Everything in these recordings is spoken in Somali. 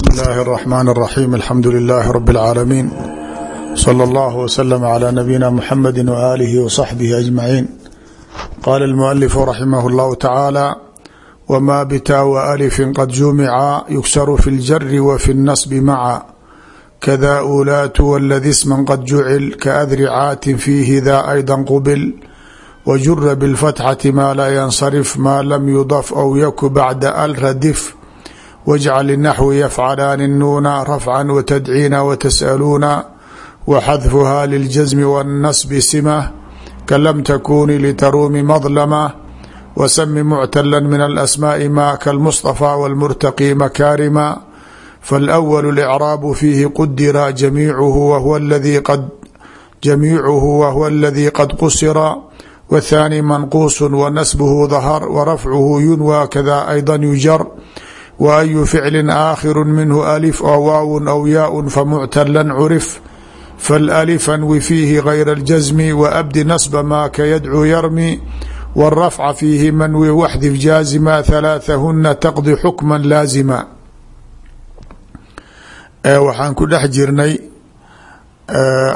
bsmi اllahi الرحmn الرaxيm alxamdu لilh rb العaalamiin slى اllah wslm عlى nabiyina mxamedi وآlih وصaxbih أجmaعiin qala الmuأlif raximah اllah tacaalى wma bta وأlfi qad jumica yugsaru fi اljari w fi الnasb maca kada ulaatu wاladi sma qad jucil kaadricaatin fiihi da ayضa qbil wjura bاlfatxati ma laa yansarif ma lam yudaf aw yaku bacda al wajcal inaxwi yafcalaani nuuna rafca watadciina watas'aluuna waxadfuha liljasmi waannasbi sima kan lam takuni litaruumi madlama wasami muctala min alasmaa'i ma kalmustafa walmurtaqi makaarima faalawalu licraabu fiihi qudira jamiicuhu wahuwa aladii qad jamiicuhu wahuwa aladii qad qusira waathaani manquusu wanasbuhu dahar warafcuhu yunwa kada ayda yujar waأyu ficli aakhiru minhu alif oo waaw aw yaء famuctala curif faاlأlif anwi fiihi غayra اljasmi waabdi nasba ma kayadcuu yarmi wالrafca fiihi manwi waxdif jaazima ثalaaثahuna taqdi xukma laazima waxaan ku dhex jirnay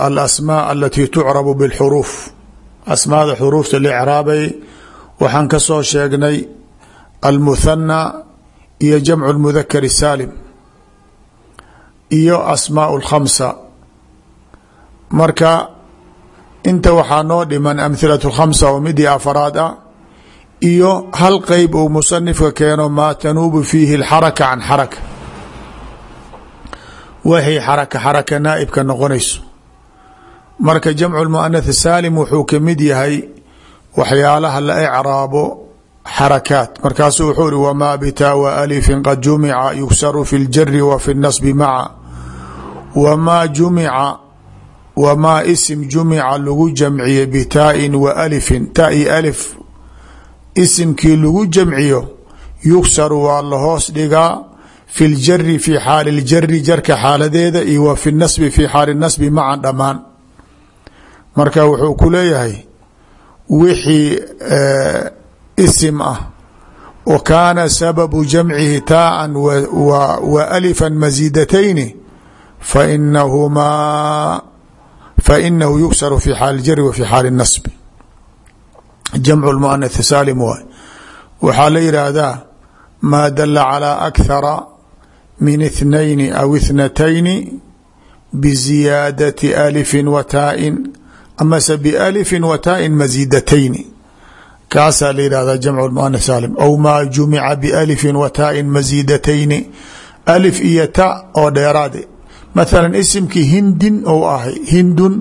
alasmاء alati tucrabu bاlxruuf asmaada xuruufta la icraabay waxaan ka soo sheegnay almuthana iyo jamcu lmudakari saalim iyo asmaau lkhamsa. Marka inta waxaa noo dhiman amhilatu lkhamsa oo midii afaraad ah iyo hal qeyb uu musanifka keeno maa tanuubu fiihi alxaraka can xaraka. Waxay xaraka xaraka naaibka noqonayso. Marka jamcu lmuanath saalim wuxuu ka mid yahay waxyaalaha la ecraabo xarakaat. Markaasuu wuxuu ri wamaa bitaa wa alifin qad jumica yugsaru fi ljari wa fi nasbi maca. Wamaa jumica wamaa isim jumica lagu jamciye bitaain wa alifin. Ta i alif isimkii lagu jamciyo yugsaru waa la hoos dhigaa fi ljari fi xaali ljari jarka xaaladeeda iyo wa fi nasbi fi xaali nasbi wixii isim ah wa kaana sababu jamcihi taaan wa alifan masiidatayni fainahumaa fainahu yugsaru fi xaali jari wa fi xaali nasbi. Jamcu lmuanath saalim waay waxaa la yidhaahdaa maa dala calaa akhara min ithnayni aw ithnatayni biziyaadati alifin wa taa-in amase balifin wa taa-in masiidatayni kaasaa la yihahdaa jamcu muana saalim aw maa jumica bialifin wa taa-in masiidatayni alif iyo ta oo dheeraade mathala isimkii hindin ou ahay hindun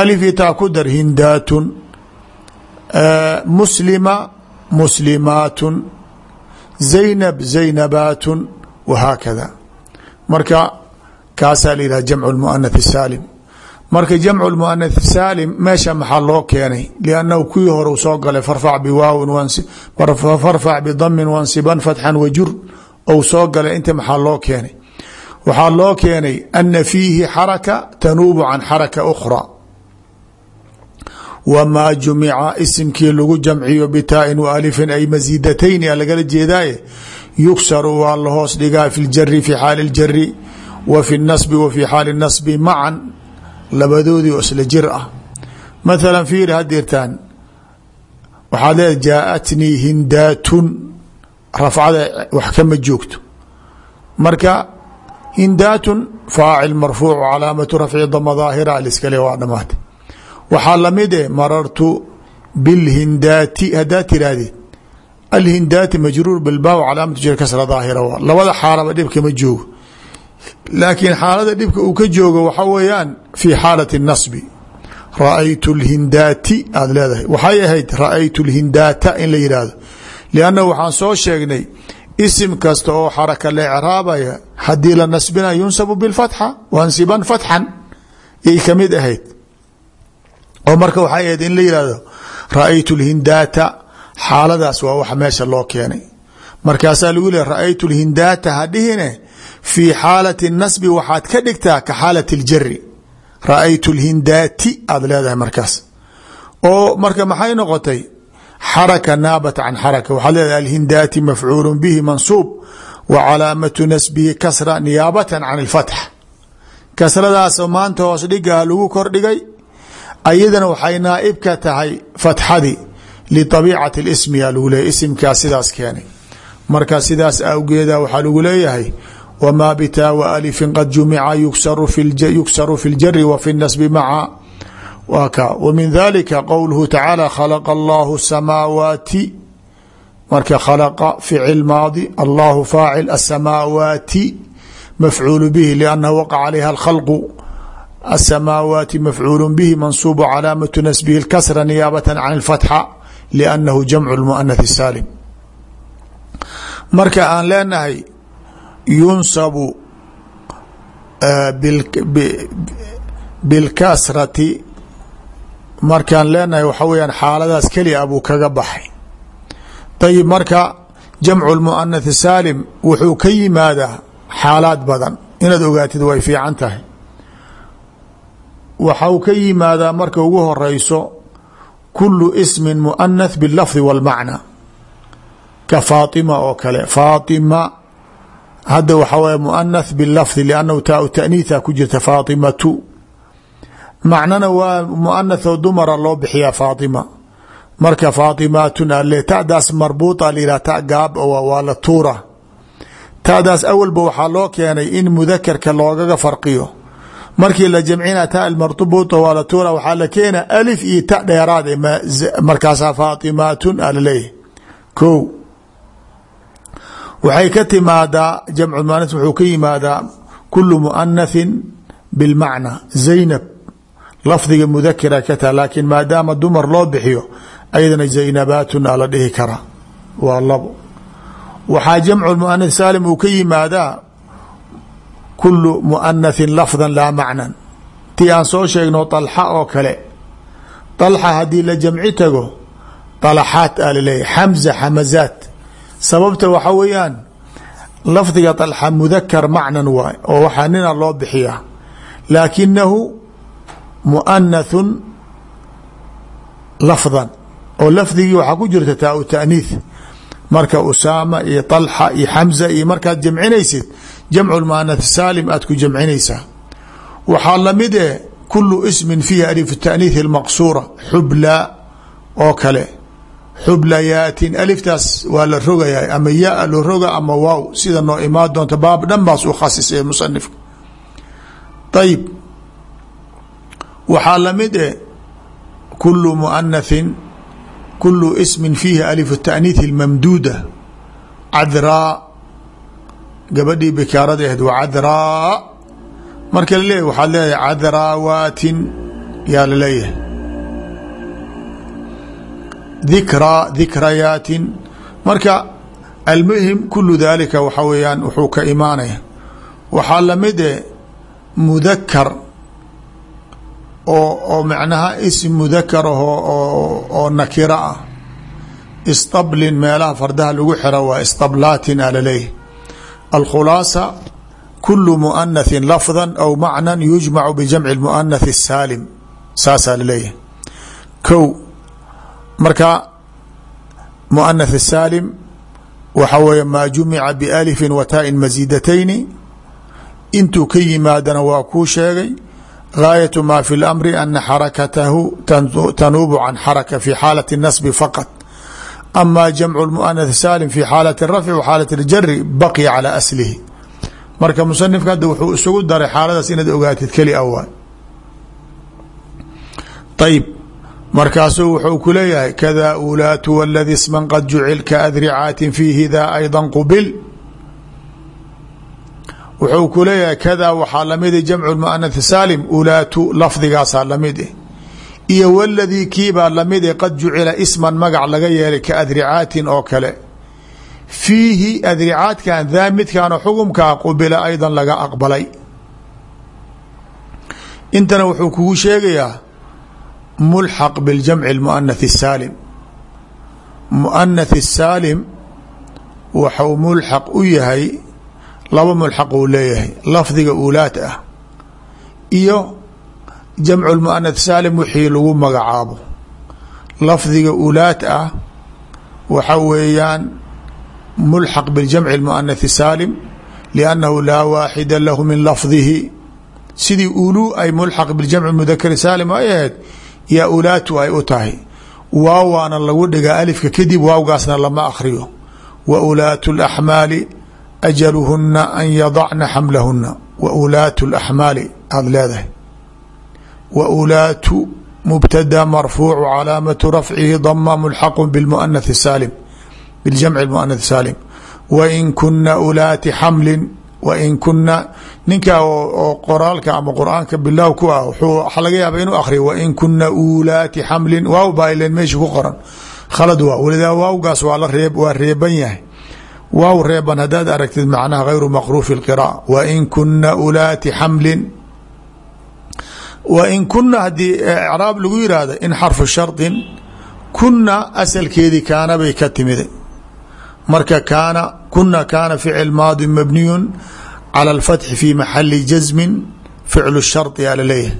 alif iyo taa ku dar hindaatun muslima muslimaatun zaynab zaynabaatun wahaakada marka kaasaa la yihahda jamcu muanath saalim marka jamcu muanath saalim meesha maxaa loo keenay? Liannahu kuwii hore soo galay farfac biwaawin farfac bidamin wansiban fatxan wajur ou soo galay. Inta maxaa loo keenay? Waxaa loo keenay ana fiihi xaraka tanuubu can xaraka ukhra. Wamaa jumica isimkii lagu jamciyo bitaain wa alifin ay masiidatayni a lagala jeedaaye? Yugsaru waa la hoos dhigaa fi ljari fi xaali wa fi nasbi wa fi xaali nasbi macan labadoodii oo isla jir ah. Mathala fiiri hadirtaan waxaad leedahay jaaatnii hindaatun. Rafcada wax kama joogto. Marka hindaatun faacil marfuuc calaamatu rafci dama daahira aliskale waa dhamaatay. Waxaa la mid eh marartu bilhindaati haddaad tiraahdeed alhindaati majruur bilbaaw calaamatu jir kasra daahira labada xaalaba dhib kama joogo laakiin xaalada dhibka uu ka joogo waxa weeyaan fi xaalati nasbi. Raaytu lhindaati aada leedahay. Waxay ahayd raaytu lhindaata in la yidhaahdo lianna waxaan soo sheegnay isim kasta oo xaraka la ecraabaya haddii la nasbina yunsabu bilfatxa wansiban fatxan yay ka mid ahayd. Oo marka waxay ahayd in la yihahdo raaytu lhindaata في xaalati nasbi waxaad ka dhigtaa ka xaalati ljari. Ra'aytu lhindaati aada leedahay markaas. Oo marka maxay noqotay? Xaraka naabat can xaraka. Waxaad leedahay alhindaati mafcuulu bihi mansuub wa calaamatu nasbihi kasra niyaabatan can ilfatx kasradaasoo maanta hoos dhigaha lagu kordhigay ayadana waxay naaib ka tahay fatxadi liabiicati lismiya lagu leeyay isimkaa sidaas keenay. Marka wmaa bitaa w alifin qad jumica yugsaru fi اljari wa fi اnasbi maca waa ka w min dalika qowluhu tacaala khalaqa allahu samaawaati marka khalaqa ficil maadi allahu faacil asamaawaati mafcuulu bihi liannahu waqaca calayha alkhalqu asamaawaati mafcuulu bihi mansuubu calaamatu nasbihi اlkasra niyaabata can اlfatxa liannahu jamcu lmuanath saalim marka aan leenahay yunsabu bilkasrati markaan leenahay waxa weyaan xaaladaas keliya buu kaga baxay. Ayib marka jamcu lmuanath saalim wuxuu ka yimaadaa xaalaad badan. Inaad ogaatid way fiican tahay. Waxau ka yimaadaa marka ugu horeyso kulu ismin muanath bilafdi walmacna ka faatima oo kale. Faatima hadda waxaa weye muanath bilafdi liannahu taa taaniitha ku jirta faatimatu. Macnana waa muanath oo dumara loo bixiyaa faatima. Marka faatimatun ale tadaas marbuuta layihah ta gaab waa la tuura. Tadaas awalba waxaa loo markii la jamcina ta marbuuta waa la tuura waxaa la keena alif iyo ta dheeraad markaasaa faatimatun alaleeyahy ko waxay ka timaadaa jamcu muanath wuxuu ka yimaadaa kulu muanathin bilmacna zaynab. Lafdiga mudakira ka taha laakiin maadaama dumar loo bixiyo ayadana zaynabaatun a la dhihi karaa waa labo waxaa jamcu muanath saalim uu ka yimaadaa kulu muanathin lafdan laa macnan. Tii aan soo sheegno dalxa oo kale. Dalxa haddii la jamci tago dalaxaat a laleeyahy xamza xamazaat sababta waxa weeyaan lafdiga dalxa mudakar macnan waay oo waxaa nina loo bixiyaa. Laakinahu muanathun lafdan oo lafdigii waxaa ku jirta taa u taaniith marka usaama iyo طalxa iyo xamza iyo markaad jamcinaysid jamcu muanath saalim aad ku jamcinaysaa. Waxaa la mid eh ismin fiihi alif taaniith اlmaqsuura xubla oo kale xublayaatin aliftaas waa la rogayaa ama yaa lo roga ama waaw sida noo imaan doonta baab dhan baas u khasisay musanifka ayib waxaa la mid eh kulu muanathin kulu ismin fiihi alif taaniith اlmamduuda cadraa gabadhii bikaarada ahayd waa cadraa. Marka laleeyahy waxaad leedahay cadraawaatin yaa la leeyahay dikraa dikrayaatin marka almuhim kulu dalika waxa weeyaan wuxuu ka imaanaya. Waxaa la mid e mudakar oo oo macnaha ism mudakar aho oo nakiro ah. Istablin meelaha fardaha lagu xiro waa istablaatin a laleeyahy alkhulaasa kulu muanathin lafda aw macna yujmacu bijamci muanath الsaalim saasaa la leeyahay. Ko marka muanath saalim waxa weeye maa jumica bialifin wataa-in masiidatayni intuu ka yimaadana waa kuu sheegay gaayatu maa fi lamri ana xarakatahu tanuubu can xaraka fi xaalati nasbi faqad ama jamcu muanath saalim fi xaalati rafci wa xaalati ljari baqiya calaa aslihi. Marka musanifka hadda wuxuu isugu daray xaaladaas inaad ogaatid keli awaay ayb markaasuu wuxuu ku leeyahay kada ulaatu wاladi sman qad jucil kaadricaatin fiihi da ayضa qubil. Wuxuu ku leeyahay kada waxaa lamidi jamcu muanath saalim ulaatu lafdigaasaa la mid eh iyo wladii kiibaa la mid e qad jucila isman magac laga yeelay kaadricaatin oo kale. Fiihi adricaadkan daa midkaano xukumkaa qubila aydan laga aqbalay. Intana wuxuu kugu sheegayaa mulxaq biljamci muanath الsaalim muanath الsaalim waxau mulxaq u yahay laba mulxaq uu leeyahay lafdiga ulaad ah iyo jamcu muanath saalim wixii lagu magacaabo lafdiga ulaad ah waxa weeyaan mulxaq biljamci اlmuanath saalim liannahu laa waaxida lahu min lafdihi sidii uluu ay mulxaq biljamci mudakari saalim ay ahayd yaa ulaatu ay u tahay. Waawaana lagu dhigaa alifka kadib waawgaasna lama akriyo wa ulaatu اlaxmaali ajaluhuna an yadacna xamlahuna wa ulaatu اlaxmaali aada leedahay. Wa ulaatu mubtada marfuucu calaamatu rafcihi dama mulxaqu bimuanath saalim. Biljamci muanath saalim. Wain kuna ulaati xamlin wain kuna ninkaa oo qoraalka ama qur'aanka bilow ku ah waxaa laga yaaba inuu akriyo wain kuna ulaati xamlin waaw baa ilen meesha ku qoran. Khalad waa walidaa waawgaas waa la reeb waa reeban yahay. Waaw reeban haddaad aragtid macnaha gayru maqruufi اlqira'a wain kuna ulaati xamlin. Wain kuna haddii icraab lagu yihahdo in xarfu shardin kuna asalkeedii kaana bay ka timida marka kaana kuna kaana ficil maadi mabniyu calى اlfatxi fi maxali jasmin ficlu shardi aa laleeyahay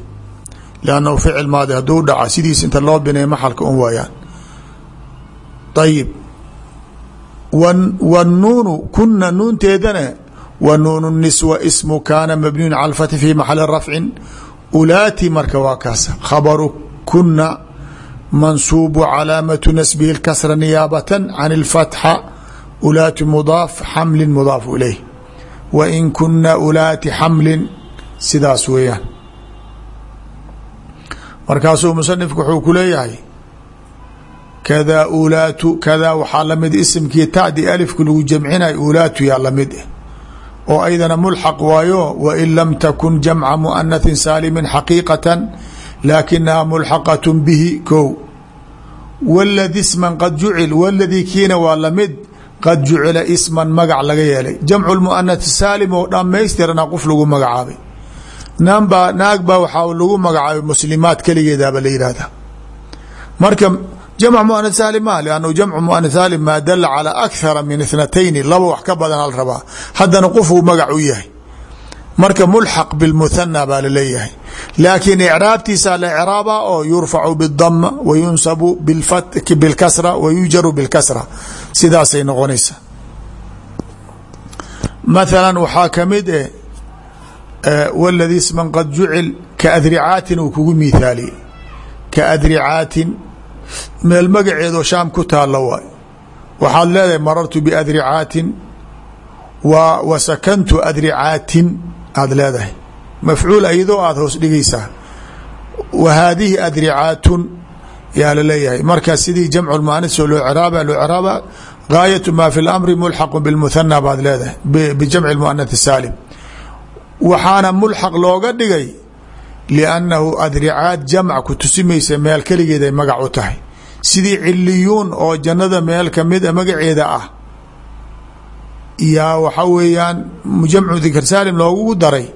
lannahu ficil maadi hadduu dhaca sidiis inta loo binay maxalka un waayaan ayib wnuunu kuna nuunteedana wa nuun niswa ismu kaana mabniyun cala اlfatxi fi maxali rafcin ulaati marka waa kaas khabaru kuna mansuubu calaamatu nasbihi اlkasra niyaabata can اlfatxa ulaati mudaaf xamli mudaafu ilayh wain kuna ulaati xamlin sidaas weeyaan markaasuu musanifku wuxuu ku leeyahay kadaa ulaatu kadaa waxaa la mid isimkii tadi alifka lagu jamcinay ulaatu yaa la mid oo aydana mulxaq waayo wain lam takun jamca muanahin saalimin xaqiiqatan laakinaha mulxaqat bihi ko wladi sman qad jucil waladii kiina waa la mid qad jucila isman magac laga yeelay. Jamcu lmuanath saalim oo dhammaystirana qof lagu magacaabay. Naanbaa naag baa lagu magacaabay muslimaad keligeedaaba la yihahda marka jamc muanath saalim ma lannu jamcu muanath saalim maa dala calaa akhara min ithnatayni laba wax ka badan al rabaa. Haddana qofuu magac u yahay. Marka mulxaq bilmuthana baa la leeyahay laakiin icraabtiisa la icraaba oo yurfacu bidama wa yunsabu bilkasra wa yujaru bilkasra sidaasay noqonaysa. Mathala waxaa ka mid eh wladii sman qad jucil kaadricaatin uu kugu miithaaliyey. Kaadricaatin meel magaceedoo shaam ku taalla waay. Waxaad leedahay marartu biadricaatin wa sakantu adricaatin aada leedahay. Mafcuul iyadoo aada hoos dhigaysaa. Wa haadihi adricaatun yaa la leeyahay marka sidii jamcu muanis oo loo craaba loo gaayatu ma fi lamri mulxaqu bilmuthana baad leedahay bijamci muanath saalim. Waxaana mulxaq looga dhigay liannahu adricaat jamc ku tusimaysa meel keligeed ay magac u tahay. Sidii ciliyuun oo jannada meel kamida magaceeda ah yaa waxa weeyaan jamcu dikr saalim loogu daray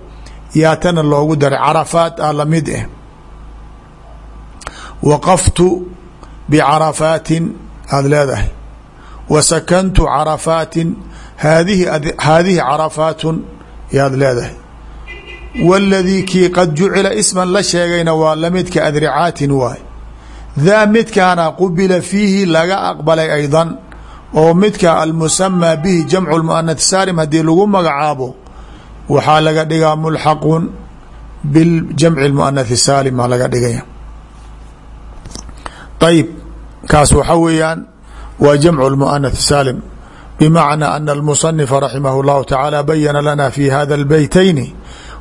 yaa tana loogu daray. Carafaat a la mid eh waqaftu bicarafaatin aada leedahay. Wa sakantu carafaatin haadihi haadihi carafaatun yaad leedahay. Waladii kii qad jucila isman la sheegayna waa lamidka adricaatin waay. Daa midkaana qubila fiihi laga aqbalay aydan oo midka almusamaa bihi jamcu muanath saalim haddii lagu magacaabo waxaa laga dhigaa mulxaqun biljamci muanath saalim aa laga dhigaya ayib kaas waxa weeyaan waa jamcu muanath saalim bmacna ana almusanifa raximah اllahu tacaala bayana lana fi hada اlbeytayni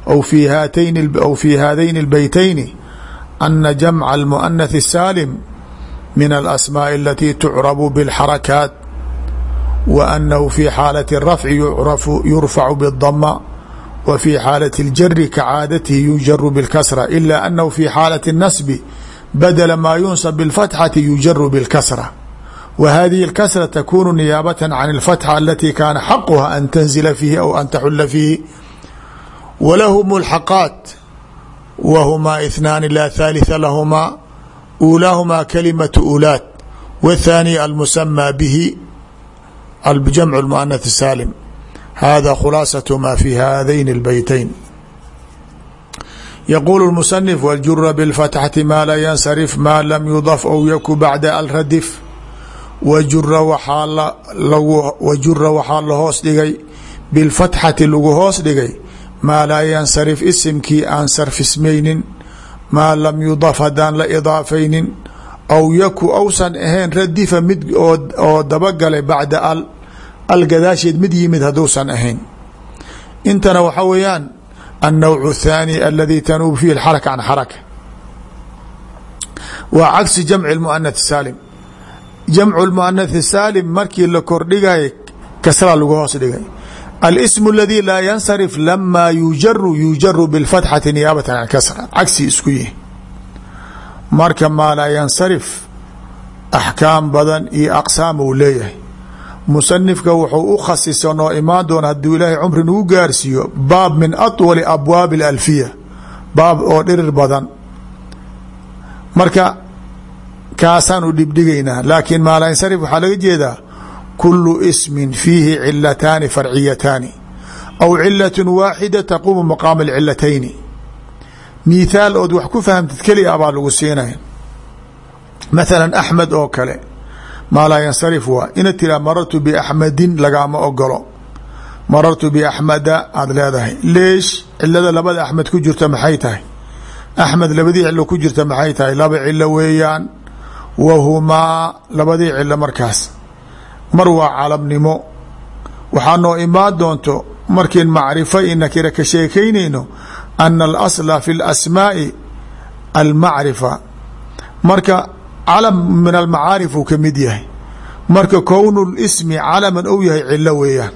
aw fi haatayn aw fi haadayni اlbeytayni ana jamca almuanath الsaalim min alasmaaءi alati tucrabu bاlxarakaat wa anahu fi xaalaة الrafci yurfacu bالdama wa fi xaalaة اljari kacaadatihi yujaru bاlkasra ila anahu fi xaalaة الnasbi badla ma yunsab bاlfatxati yujaru bاlkasra w hadihi اlkasra takunu niyaabة can اlfatxa alati kaana xaquha an tanzila fiihi aw an taxula fiihi walahu mulxaqaat wa humaa اثnaani laa thalitثa lahumaa uulaahumaa kalimatu ulaat wاthaaniya almusamaa bihi jamc اmuanath saalim hada khulaasaة ma fi hadayn اlbeytayn yaquulu اmusanif wاljura bاlfatxati ma la yansarif ma lam yudaf aw yaku bacda alradif wajura waxaa lagu wajura waxaa la hoos dhigay bilfatxati lagu hoos dhigay maa laa yansarif isimkii aan sarfismaynin maa lam yudaf haddaan la idaafaynin aw yaku awsan ahayn radifa mid oo dabagalay bacda al al gadaasheed mid yimid hadduusan ahayn intana waxaa weeyaan النوع الثاني الذي تنوب فيه الحركة عن حركة waa cagsi jamc المؤنث الsاaلم jamc المؤنث الsاaلم markii la kordhigay kasra lagu hoos dhigay الاسم الذي laa ينصرف لما يujaru يujaru بالفتحة نيaaبة عن كسرة cagsi isku yihi marka maa laa ينصرف أحكاam badan iyo أqساam uu leeyahay musanifka wuxuu u khasisa noo imaan doona hadduu ilaahay cumri nagu gaarsiiyo baab min aطwali abwaabi اlalfiya baab oo dhirir badan marka kaasaan u dhibdhigaynaa laakiin maalansarif waxaa laga jeedaa kulu ismin fiihi cilataani farciyataani aw cilaة waaxida taquumu maqaama اlcilatayni mithaal ood wax ku fahamtid keli a baa lagu siinaya mathala axmed oo kale maa laa yansarif waa inaad tiraa marartu biaxmadin lagaama ogolo marartu biaxmada aada leedahay. Leesh cilada labada axmed ku jirta maxay tahay? Axmed labadii cilo ku jirta maxay tahay? Laba cilo weeyaan. Wahumaa labadii cilo markaas. Mar waa calamnimo waxaa noo imaan doonto markiin macrifo i nakira ka sheekaynayno ana alasla fi اlasmaaءi marka calam min almacaarif uu ka mid yahay. Marka kownu lismi calaman ou yahay cilo weeyaan.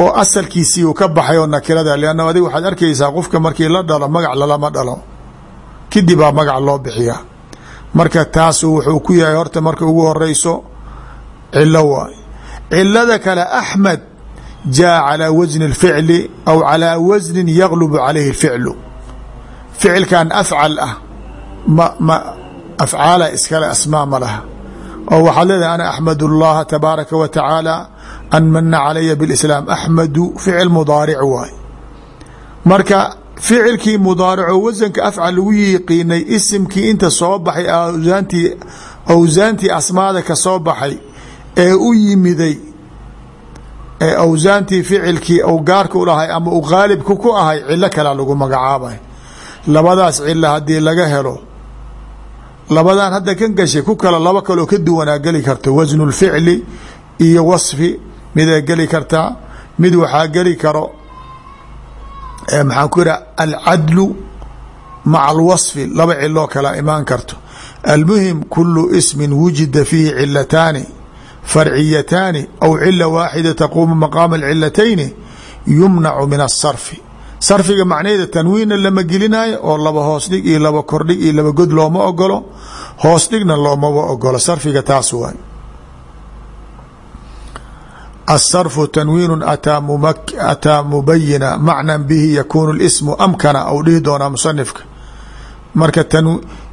Oo asalkiisii uu ka baxay oo nakirada lanna waxaad arkaysaa qofka markii la dhalo magac lalama dhalo. Kadibaa magac loo bixiyaa. Marka taasu wuxuu ku yahay horta marka ugu horeyso cilo waay. Cilada kale axmed jaa calaa wasni اlficli aw calaa wasnin yaglubu calayhi اlficlu ficilkan afcal ah ma ma afcaala iskale asmaa ma laha. Oo waxaad leedahay ana axmad اllaha tabaaraka wa tacaala an mana calaya biاlislaam axmadu ficil mudaaric waay marka ficilkii mudaarico wasanka afcal lagu yiqiinay isimkii inta soo baxay awsaantii awsaantii asmaada ka soo baxay ee u yimiday ee awsaantii ficilkii ou gaarka u lahay ama u qaalibka ku ahay cilo kalea lagu magacaabay. Labadaas cilo haddii laga helo labadan hadda kan gashay ku kala laba kaloo ka duwanaa geli karta wasnu اlficli iyo wasfi. Miday geli kartaa mid waxaa geli karo maxaan ku yidhaha alcadlu maca alwasfi laba ciloo kala imaan karto. Almuhim kulu ismin wujida fiihi cilataani farciyataani aw cila waaxida taquumu maqaama alcilatayni yumnacu min asarfi sarfiga macnaheeda tanwiinna lama gelinayo oo laba hoosdhig iyo laba kordhig iyo laba god looma ogolo hoosdhigna loomaba ogolo sarfiga taas waay. Asarfu tanwiinu ataa mubayina macnan bihi yakuunu ismu amkana au dhihi doonaa musanifka marka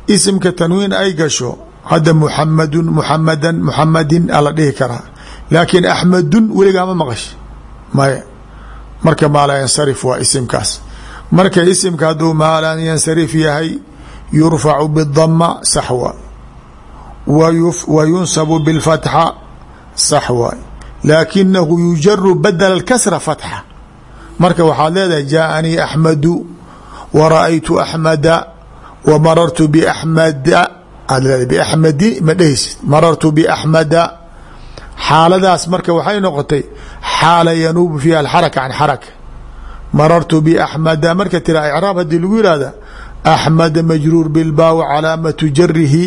isimka tanwiin ay gasho hadda muxamadun muxamadan muxamadin ala dhihi karaa. Laakiin axmadun weligaa ma maqash maya marka maa laa yansarif waa isimkaas. Marka isimka hadduu maa laa yansarif yahay yurfacu bidama sax waay wa yunsabu bilfatxa sax waay laakinahu yujaru badala اkasra fatxa. Marka waxaad leedahay jaaanii axmadu wa ra'aytu wa marartu baxmada aad leedahay baxmadi ma dhehaysid marartu baxmada xaaladaas marka waxay noqotay xaala yanuubu fiiha alxaraka can xaraka marartu baxmada marka tira icraab haddii lagu yihahda axmada majruur bilbaaw calaamatu jarihi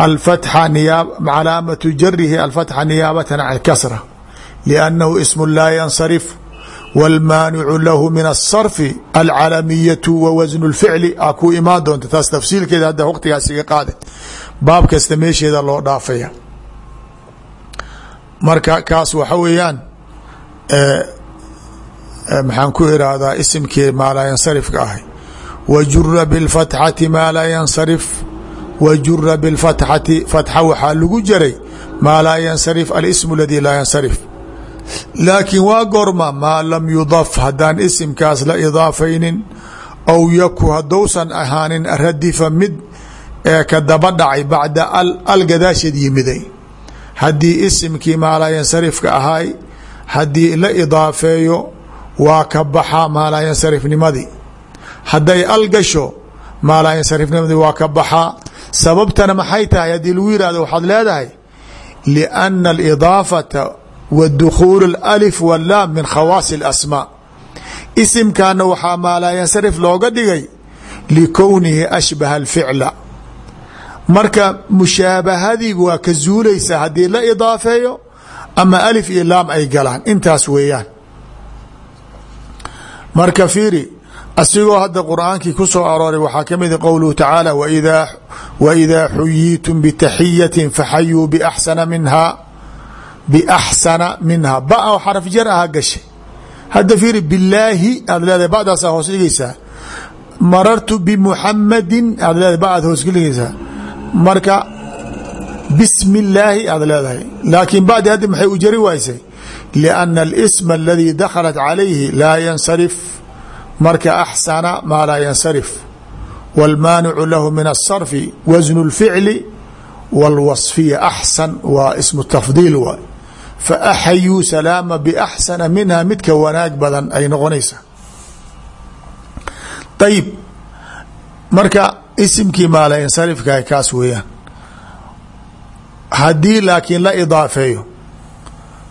الفتح cلاaمة jrه الفتح نياaبة عن الكسرة لأنه اسم لا ينصرف والmاaنع لh من الصرف العلمية وwزن الفعل a ku imaan doonta taas تfsiilkeeda hadda wktigaas iga qaade baab kasta meesheeda loo dhaafaya marka kaas waxa weeyaan maxaan ku irahdaa isimkii maa laa ينصرفka ahay وجura بالفتحة maa laa ينصرف wjura bاfatxati fatxa waxaa lagu jaray maa laa yansarif alism اladii laa yansarif laakiin waa goorma maa lam yudaf haddaan isimkaas la idaafaynin aw yaku haddousan ahaanin radifa mid ee ka daba dhacay bacda al gadaasheed yimiday haddii isimkii maalaayansarifka ahay haddii la idaafeeyo waa ka baxaa maalaayansarifnimadii hadday al gasho maalaayansarifnimadii waa ka baxaa sababtana maxay tahay? Haddii lagu yihahdo waxaad leedahay liana alidaafata wa dukhuulu alif min khawaasi alasmaa isimkaana waxaa maalaayansarif looga dhigay likownihi ashbaha alficla marka mushaabahadii waa ka zuulaysa haddii la idaafeeyo ama alif iyo laam ay galaan. Intaas weeyaan. Marka fiiri asigoo hadda qur'aankii ku soo arooray waxaa ka mida qowluhu tacaala waidaa xuyiitum bitaxiyatin faxayuu baxsana minha biaxsana minha. Ba xaraf jar aha gashay. Hadda fiiri bilaahi aad leedahay badaasaa hoos marartu bimuxamadin aad leedahay ba aad marka bismi illaahi aad leedahay laakiin bacdi haddi maxay u jari waysay lianna alisma aladii dakhalat calayhi laa yansarif marka axsana maa laa yansarif wاlmaanicu lahu min الsarfi wasnu اlficli wاlwaصfiya axsan waa ismu tafdiil waay faaxayuu salaama baxsana minha midka wanaag badan ay noqonaysaa ayib marka isimkii maala yansarifkaha kaas weeyaan haddii laakiin la idaafeeyo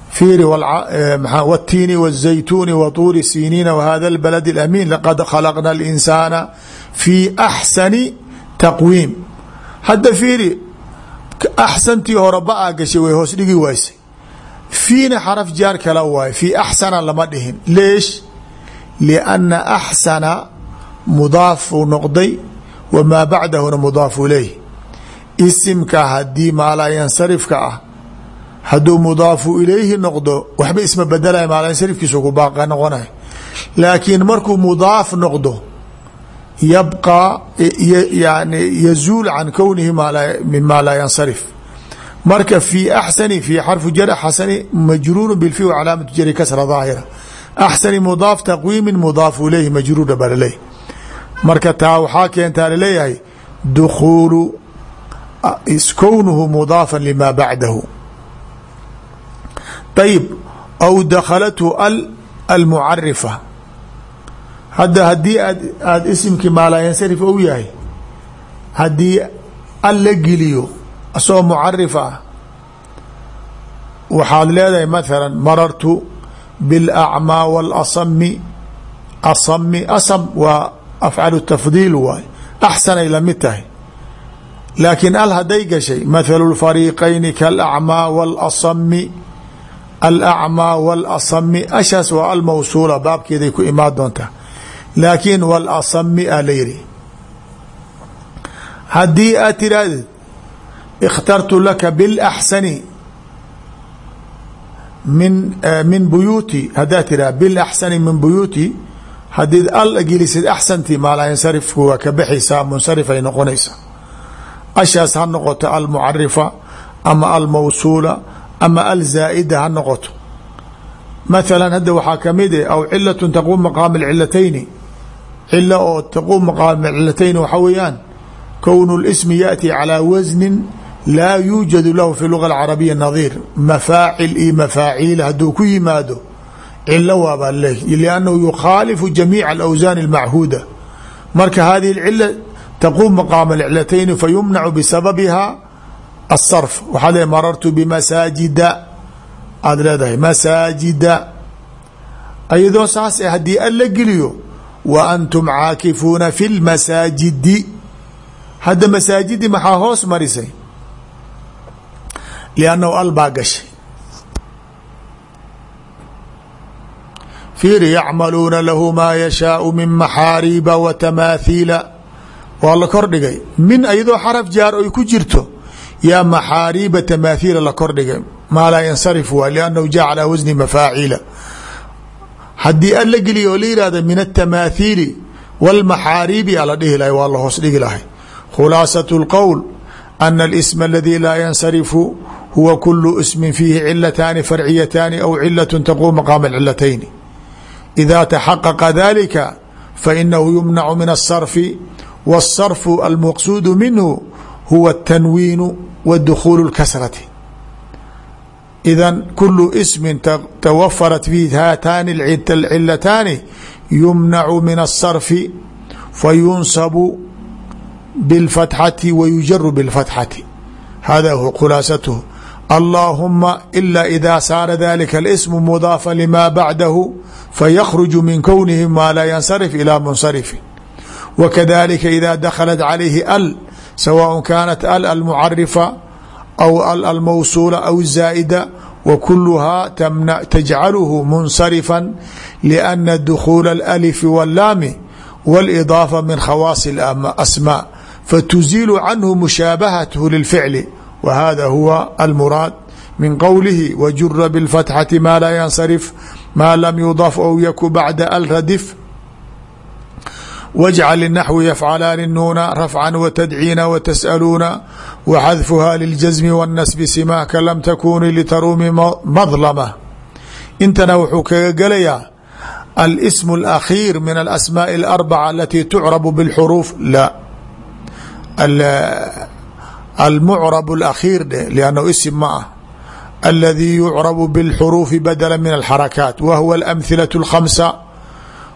fiiri wاtiini wالzaytuuni wطuuri siniina whada اlbalad اlamiin laqad khalaqna اlinsaana fii axsani taqwiim hadda fiiri axsantii hore ba-a gashay way hoos dhigi waysay fiina xaraf jaar kala waaye fii axsana lama dhihin leesh lianna axsana mudaafu noqday wamaa bacdahuna mudaafu ilayh isimka haddii maalaayansarifka ah hadduu mudaafu ilayhi noqdo waxba isma bedelaya maalaayansarifkiisu ku baaqa noqonay laakiin markuu mudaaf noqdo yabqى yani yazuul can kownihi min maa laa yansarif marka fii axsani fii xarfu jar xasani majruuru bilfi calaamatu jari kasra daahira axsani mudaaf taqwiimi mudaafu ilayhi majruura baa laleeyahy marka taa waxaa keentaa la leeyahay dukhuulu kownuhu mudaafa lima bacdahu. Ayib aw dakhalathu al almucarifa hadda haddii aad aada isimkii maalaayansarif ou yahay haddii al la geliyo asagoo mucarif ah waxaad leedahay mathala marartu biاlacmaa waاlasami asami asam waa afcalu tafdiil waay axsanay la mid tahay laakiin al hadday gashay mathalu lfariiqayni kaalacmaa waalasami alacmaa waalasami ashaas waa almawsuula baabkeeday ku imaan doontaa laakiin walasami a la yidhi haddii aad tirahdid اkhtartu laka biاlaxsani min min buyuuti haddaad tiraha bilaxsani min buyuuti haddiid alla gelisid axsantii maalynsarifku waa ka baxaysaa munsarifay noqonaysaa. Ashaas ha noqoto almucarifa ama almawsuula ama alzaa'ida ha noqoto. Mathalan hadda waxaa ka mid eh aw cilatu taquum maqaama alcilatayni cilo oo taquum maqaama cilatayni waxaa weeyaan kownu lismi yaأti calaa wasnin laa yuujadu lahu fi luga alcarabiya nadiir mafaacil iyo mafaaciil hadduu ku yimaado cilo waabaa leey liannahu yukhaalifu jamiica alawsaan اlmachuuda marka hadihi اcila taquum maqaama alcilatayni fayumnacu bisababiha asarf waxaad le marartu bimasaajida. Aada leedahay masaajida. Ayadoo saas haddii al la geliyo wa antum caakifuuna fi lmasaajidi hadda masaajidi maxaa hoos marisay? Liannahu al baa gashay fiiri yacmaluuna lahu maa yashaau min maxaariiba wa tamaathiila waa la kordhigay min ayadoo xaraf jaar ay ku jirto yaa maxaariiba tamaathiila la kordhigay maa laa yansarif waay liannahu jaa calaa wasni mafaaciila haddii al la geliya oo la yihahda min atamaahiili wاlmaxaariibi ala dhihi lahay waa la hoos dhigi lahay khulaasaة اlqowl ana اlsma aladii laa yansarifu huwa kulu ismin fiihi cilataani farciyataani aw cilaة taquum maqaama cilatayni ida taxaqaqa dalika fainahu yumnacu min الsarfi wالsarfu almaqsuudu minhu huwa الtanwiinu wa dukhuulu اlkasrati idan kulu ismi tawafarat fiih haataani cilataani yumnacu min الsarfi fayunsabu bاlfatxati wa yujaru bاlfatxati hada hu khulaasathu allahuma ila ida saara dalika اlsm mudaafa lima bacdahu faykruju min kownihi ma laa yansarif ilى munsarifi wakadalika ida dakhalat calayhi al sawaء kanat al almucarifa aw al almawsuula aw الzaa'ida wa kuluhaa tajcaluhu munsarifa liana dukhuula اlأlif wاllaami wاlidaafa min khawaasi asmaa fatuziilu canhu mushaabahathu lilficli wa hada huwa almuraad min qowlihi wajura bاlfatxati ma laa yansarif ma lam yudaf ou yaku bacda al radif wاjcal lnaxwi yafcalaani nuuna rafca watadciina watas'aluuna waxadfuha liljasmi wاnnasbi simaaka lam takuni litaruumi madlama intana wuxuu kaga gelayaa alsm اlakhiir min alasmaaءi اlarbaca alati tucrabu bاlxuruuf la almucrab اlakhiir dhe lannahu isim ma ah aladii yucrabu bاlxuruufi badala min alxarakaat wa huwa alamhilaة اlkhamsa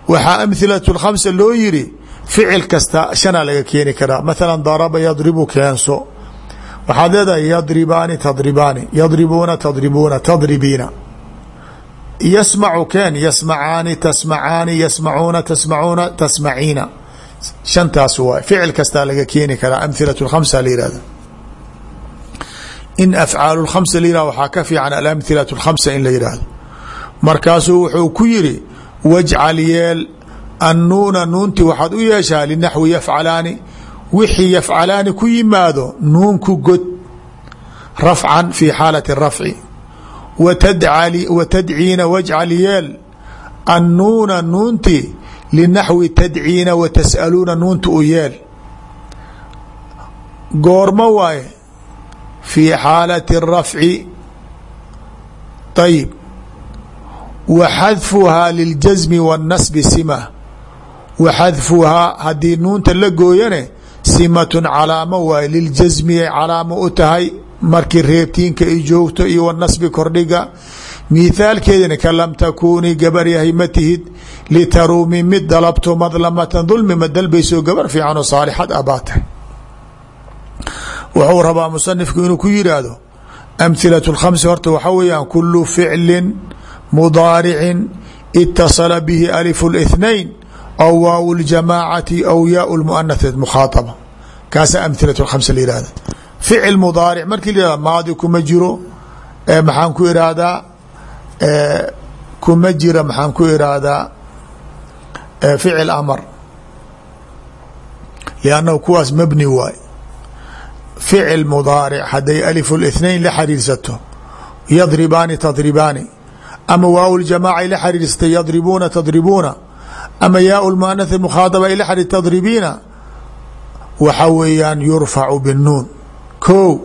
waxaa amhilaة اlkhamsa loo yiri ficil kasta shanaa laga keeni karaa maala daraba yadribu keenso waxaad leedahay yadribaani tadribaani yadribuuna tadribuuna tadribiina yasmacu keen yasmacaani tasmacaani yasmacuuna tasmacuuna tasmaciina shantaas waay ficil kastaa laga keeni karaa amhilaة اkhamsa la yihahda in afcaal khamsa la yihah waxaa ka fiican alamhilat lkhamsa in la yidhaahdo markaasuu wuxuu ku yiri wajcal yeel annuuna nuunti waxaad u yeeshaa linaxwi yafcalaani. Wixii yafcalaani ku yimaado nuunku god rafcan fi xaalati rafci. Watadciina wajcal yeel annuuna nuunti linaxwi tadciina watas'aluuna nuunta u yeel. Goormo waaye fii xaalati rafci ayib wa xadfuhaa liljasmi waاnnasbi sima wa xadfuhaa haddii nuunta la gooyane simatun calaamo waaye liljasmiyay calaamo u tahay markii reebtiinka ay joogto iyo wanasbi kordhiga mithaalkeedina ka lam takuunii gabar yahay ma tihid litaruumi mid dalabto madlamatan dulmi ma dalbayso gabar fiican oo saalixad ah baa tahay wuxuu rabaa musanifku inuu ku yiraahdo amhilaة اkhamsi horta waxaa weeyaan kulu ficlin mudaaricin itasala bihi alifu الاثnain aw waaw اljamaacati aw yaa اlmuanath mukhaadaba kaasa amhilaة اkhamsa la yihahda ficil mudaaric markii la yihahda maadi kuma jiro maxaan ku irahdaa kuma jira maxaan ku irahdaa ficil amar lannahu kuwaas mabni waay ficil mudaaric hadday alifu lithnain la xariirsato yadribaani tadribaani ama waaw ljamaaca ay la xariirsatay yadribuuna tadribuuna ama yaau lmuanah mukhaadaba ay la xariir tadribiina waxa weeyaan yurfacu binuun ko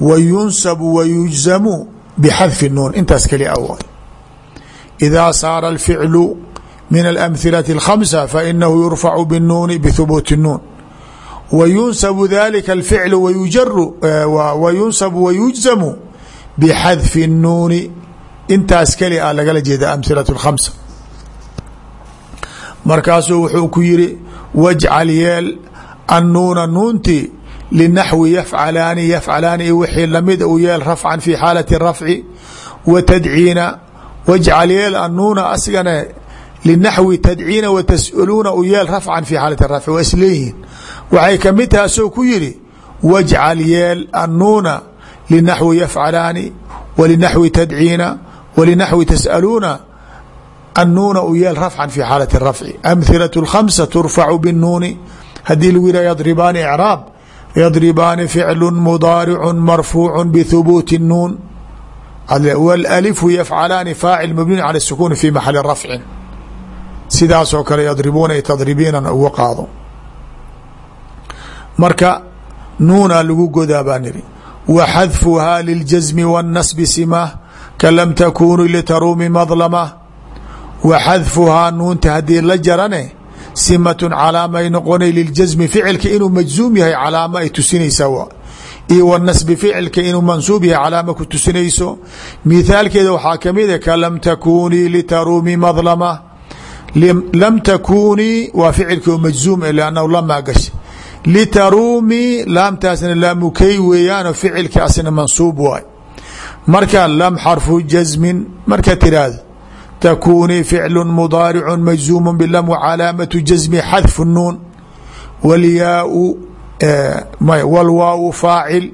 wa yunsabu wa yujzamu bixadfi nuun. Intaas keli aw idaa saara alficlu min alamhilati alkhamsa fainahu yurfacu binuuni bihubuuti nuun wa yunsabu dalika alficlu wayujaru wa yunsabu wayujzamu bxadfi الnuuni intaas keli a lagala jeeda amhilaة اkhamsa markaasuu wuxuu ku yiri wajcal yeel annuuna nuunti linaxwi yafcalaani yafcalaani iyo wixii lamid u yeel rafcan fi xaalati rafci wa tadciina wajcal yeel annuuna asigana linaxwi tadciina wa tas'aluuna u yeel rafcan fii xaalat rafci waa isleeyihiin waxay ka mid taha soo ku yidhi wajcal yeel annuuna linaxwi yafcalaani walinaxwi tadciina walinaxwi tas'aluuna annuuna u yeel rafcan fii xaalati rafci amhilat lkhamsa turfacu binuuni haddii lagu yidhah yadribaani icraab yadribaani ficlu mudaaricu marfuucu bihubuuti nuun wlalifu yafcalaani faacil mabniun cala sukuuni fi maxali rafcin sidaasoo kale yadribuuna i tadribiinan uga qaado. Marka nuunaa lagu godaa baa niri wa xadfuhaa liljasmi wاnnasbi simah ka lam takuni litaruumi madlama. Wa xadfuhaa nuunta haddii la jarane simatun calaamay noqonay liljasmi ficilka inuu majzuum yahay calaamo ay tusinaysaa iyo wanasbi ficilka inuu mansuub yahay calaamo ku tusinayso. Mithaalkeeda waxaa ka mid a ka lam takunii litaruumi madlama lam takunii waa ficilka oo majzuum lannahu lamaa gasha litaruumi laamtaasna laamukey weeyaano ficilka asna mansuub waay marka lam xarfu jasmin marka tiraahdo takunii ficlu mudaaricu majzuumu bilam wcalaamatu jasmi xadfu nuun walyaau walwaau faacil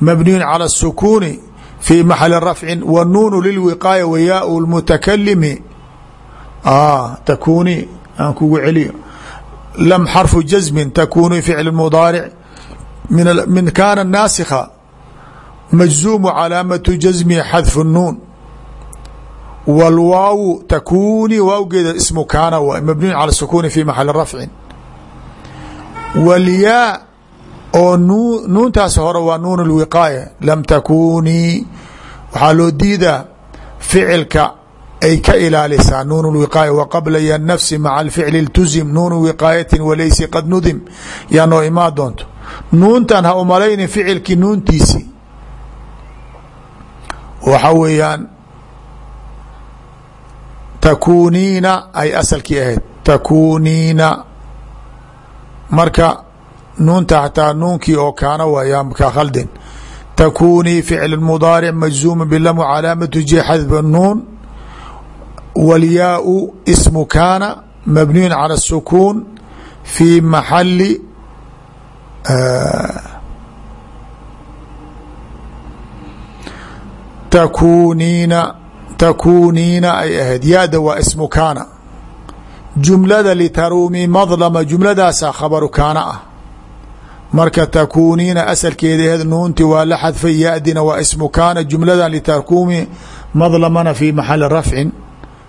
mabniyun cala الsukuuni fi maxali rafci wnuunu lilwiqaaya wayaau lmutakalimi takuni aan kugu celiyo lam xarfu jasmin takuni ficl mudaaric min kaana naasikha majzuumu calaamatu jasmi xadfu nuun wlwaawu takuni waawgeeda ismu kaana w mabniyun calى sukuni fi maxali rafcin wlyaa oo nuuntaas hore waa nuun اlwiqaaya lam takunii waxaa loo diidaa ficilka ay ka ilaalisaa nuun اlwiqaaya wa qabla ya nafsi maca alficli اltuzim nuunu wiqaayati walaysi qad nudim yaa noo imaa doonto nuuntan ha umalaynin ficilkii nuuntiisi waxa weeyaan takuniina ay asalkii ahayd takuniina marka nuunta xataa nuunkii oo kaana waayaa ka khaldin. Takuunii ficl mudaaric majzuuma bilam calaamatu ji xadfa nuun. Walyaau ismu kaana mabniyun cala الsukuun fi maxali takuniina takuniina ay ahayd. Yaada waa ismu kaana. Jumlada litarumi madlama jumladaasaa khabaru kaana ah marka takuuniina asalkeeda aheed nuunti waa la xadfay yadina waa ismu kaana jumlada litaruumi madlamana fi maxali rafcin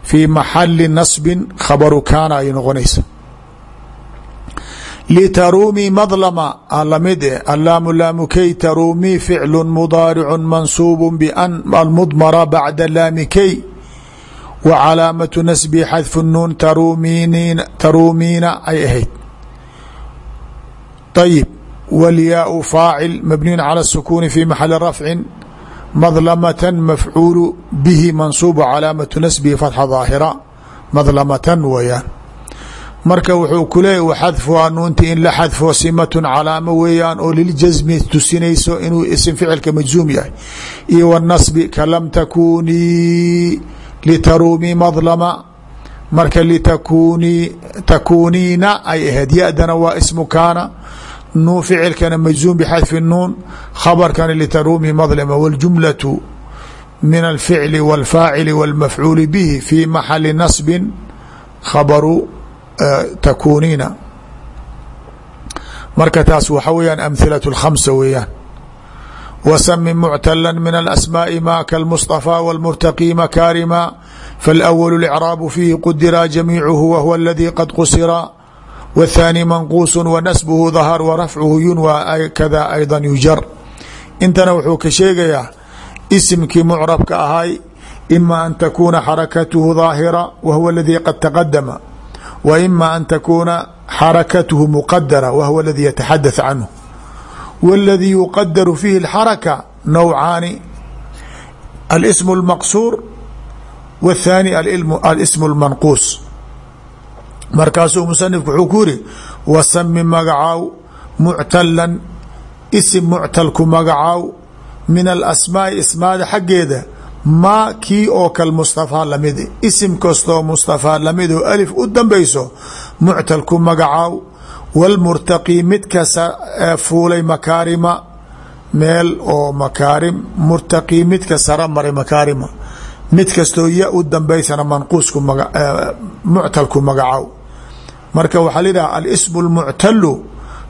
fii maxali nasbin khabaru kaana ay noqonaysa litaruumi madlama la mid e allaamu laamukey taruumi ficlu mudaaricu mansuubu ban almudmara bacda laamikey wa calaamatu nasbi xadfu nuun taruumiina ay ahayd. Ayib wlyaau faacil mabniyun calى الsukuuni fi maxali rafcin madlamatan mafcuulu bihi mansuubu calaamatu nasbihi fatxa daahira madlamatan weeyaan marka wuxuu ku leeyay waxadfuhaa nuunti in la xadfo simatun calaamo weeyaan oo liljasmi tusinayso inuu isim ficilka majzuum yahay iyo wاnasbi ka lam takunii litaruumi madlama marka litakuni takuniina ay ahayd yadana waa ismu kaana nu ficilkana majzuum bxadfi nuun khabarkana litaruumi madlama wاljumlaة min alficli wاlfaacili wاlmafcuuli bihi fi maxali nasbi khabaru takuniina marka taas waxa weyaan amhilaة اkhamsa weeyaan wsmi muctala min alasmaaءi ma kalmuصطafى wاlmurtaqi makaarima faاlأwl اlcraabu fiihi qudira jamiicuhu whuwa اladii qad qusira wالthaanي manquus wanasbhu dahar warafcuhu yunwى kada ayضa yujar intana wuxuu ka sheegayaa isimkii mucrabka ahay ima an takuuna xarakatuhu daahira whuwa اladii qad taqadama w ima an takuuna xarakatuhu muqadara whuwa اladii yataxadaث canhu wاladii yuqadaru fiihi اxaraka nawcaani alsm اlmaqsuur w الthaanي alsm اlmanquus markaasuu musanifku wuxuu ku yiri wasami magacaaw muctalan isim muctalku magacaaw min alasmaa'i ismaada xaggeeda maa kii oo kal mustafaa la mid isim kastoo mustafaa la mid oo alif u dambayso muctalku magacaaw wاlmurtaqi midka fuulay makaarima meel oo makaarim murtaqi midka sara maray makaarima mid kastoo ya u dambaysana manquusku muctalku magacaaw marka waxaa la yidhaha alsm اlmuctalu